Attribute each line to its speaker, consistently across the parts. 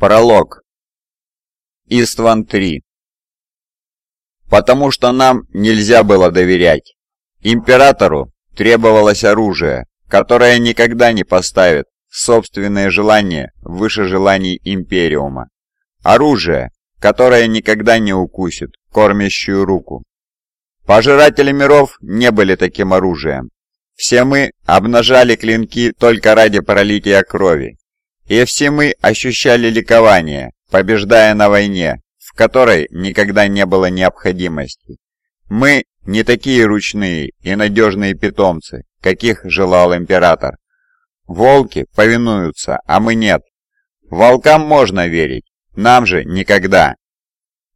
Speaker 1: Пролог. Истван-3. Потому что нам нельзя было доверять. Императору требовалось оружие, которое никогда не поставит собственные желания выше желаний Империума. Оружие, которое никогда не укусит кормящую руку. Пожиратели миров не были таким оружием. Все мы обнажали клинки только ради пролития крови, и все мы ощущали ликование, побеждая на войне, в которой никогда не было необходимости. Мы не такие ручные и надежные питомцы, каких желал император. Волки повинуются, а мы нет. Волкам можно верить, нам же никогда.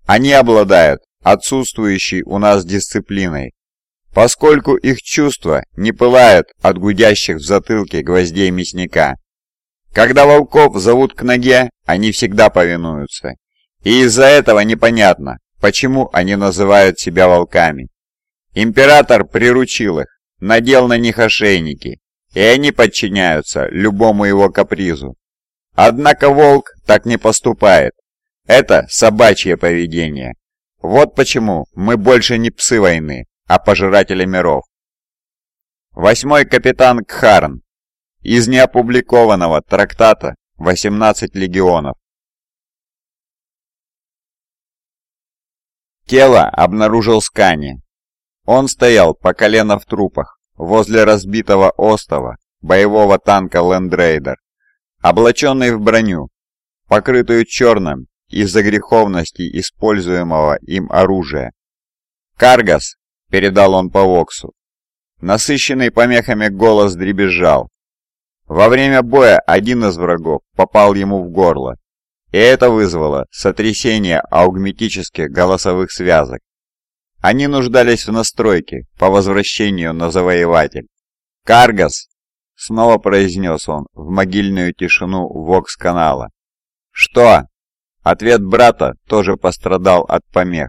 Speaker 1: Они обладают отсутствующей у нас дисциплиной, поскольку их чувства не пылают от гудящих в затылке гвоздей мясника. Когда волков зовут к ноге, они всегда повинуются. И из-за этого непонятно, почему они называют себя волками. Император приручил их, надел на них ошейники, и они подчиняются любому его капризу. Однако волк так не поступает. Это собачье поведение. Вот почему мы больше не псы войны, а пожиратели миров. Восьмой капитан Кхарн из неопубликованного трактата «18 легионов». Тело обнаружил Скани. Он стоял по колено в трупах, возле разбитого остова боевого танка Лендрейдер, облаченный в броню, покрытую черным из-за греховности используемого им оружия. «Каргас!» — передал он по Воксу. Насыщенный помехами голос дребезжал, во время боя один из врагов попал ему в горло, и это вызвало сотрясение аугметических голосовых связок. Они нуждались в настройке по возвращению на завоеватель. «Каргас!» — снова произнес он в могильную тишину вокс-канала. «Что?» Ответ брата тоже пострадал от помех.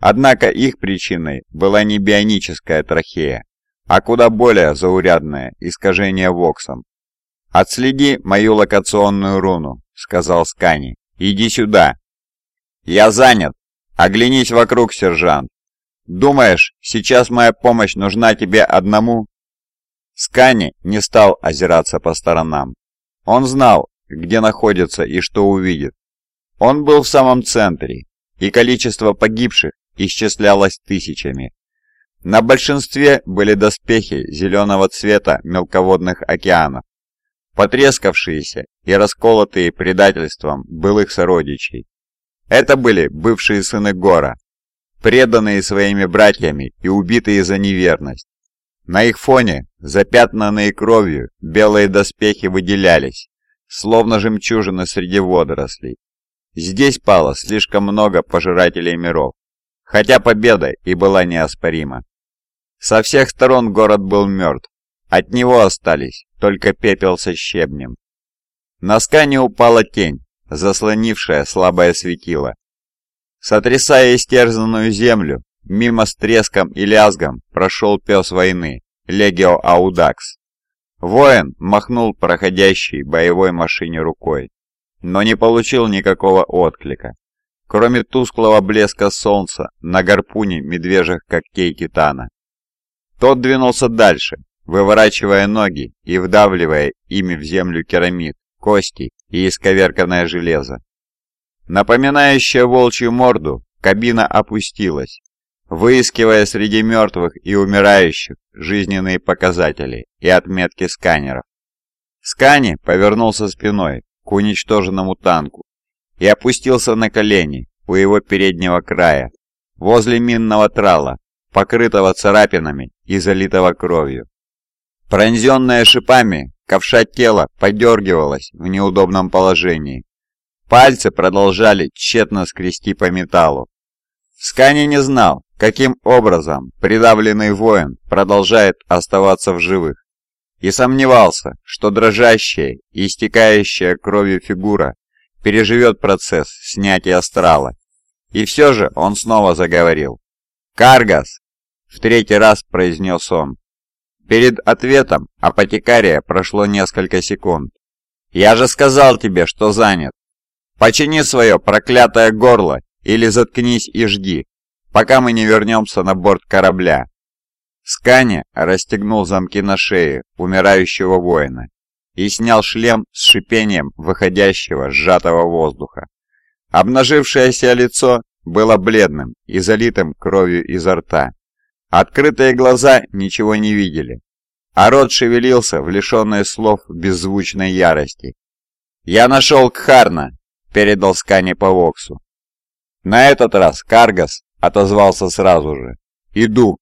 Speaker 1: Однако их причиной была не бионическая трахея, а куда более заурядное искажение воксом. «Отследи мою локационную руну», — сказал Скани. «Иди сюда». «Я занят. Оглянись вокруг, сержант. Думаешь, сейчас моя помощь нужна тебе одному?» Скани не стал озираться по сторонам. Он знал, где находится и что увидит. Он был в самом центре, и количество погибших исчислялось тысячами. На большинстве были доспехи зеленого цвета мелководных океанов, потрескавшиеся и расколотые предательством былых сородичей. Это были бывшие сыны Гора, преданные своими братьями и убитые за неверность. На их фоне, запятнанные кровью, белые доспехи выделялись, словно жемчужины среди водорослей. Здесь пало слишком много пожирателей миров, хотя победа и была неоспорима. Со всех сторон город был мертв, от него остались только пепел со щебнем. На скане упала тень, заслонившая слабое светило. Сотрясая истерзанную землю, мимо с треском и лязгом прошел пес войны, Легио Аудакс. Воин махнул проходящей боевой машине рукой, но не получил никакого отклика, кроме тусклого блеска солнца на гарпуне медвежьих когтей Титана. Тот двинулся дальше, выворачивая ноги и вдавливая ими в землю керамид, кости и исковерканное железо. Напоминающая волчью морду, кабина опустилась, выискивая среди мертвых и умирающих жизненные показатели и отметки сканеров. Скани повернулся спиной к уничтоженному танку и опустился на колени у его переднего края, возле минного трала, покрытого царапинами и залитого кровью. Пронзенное шипами, ковша тела подергивалась в неудобном положении. Пальцы продолжали тщетно скрести по металлу. Скани не знал, каким образом придавленный воин продолжает оставаться в живых, и сомневался, что дрожащая и истекающая кровью фигура переживет процесс снятия астрала. И все же он снова заговорил. «Каргас!» — в третий раз произнес он. Перед ответом апотекария прошло несколько секунд. «Я же сказал тебе, что занят!» Почини свое проклятое горло или заткнись и жди, пока мы не вернемся на борт корабля». Скани расстегнул замки на шее умирающего воина и снял шлем с шипением выходящего сжатого воздуха. Обнажившееся лицо было бледным и залитым кровью изо рта. Открытые глаза ничего не видели, а рот шевелился в лишенной слов беззвучной ярости. «Я нашел Кхарна!» — передал Скани по Воксу. На этот раз Каргас отозвался сразу же. «Иду!»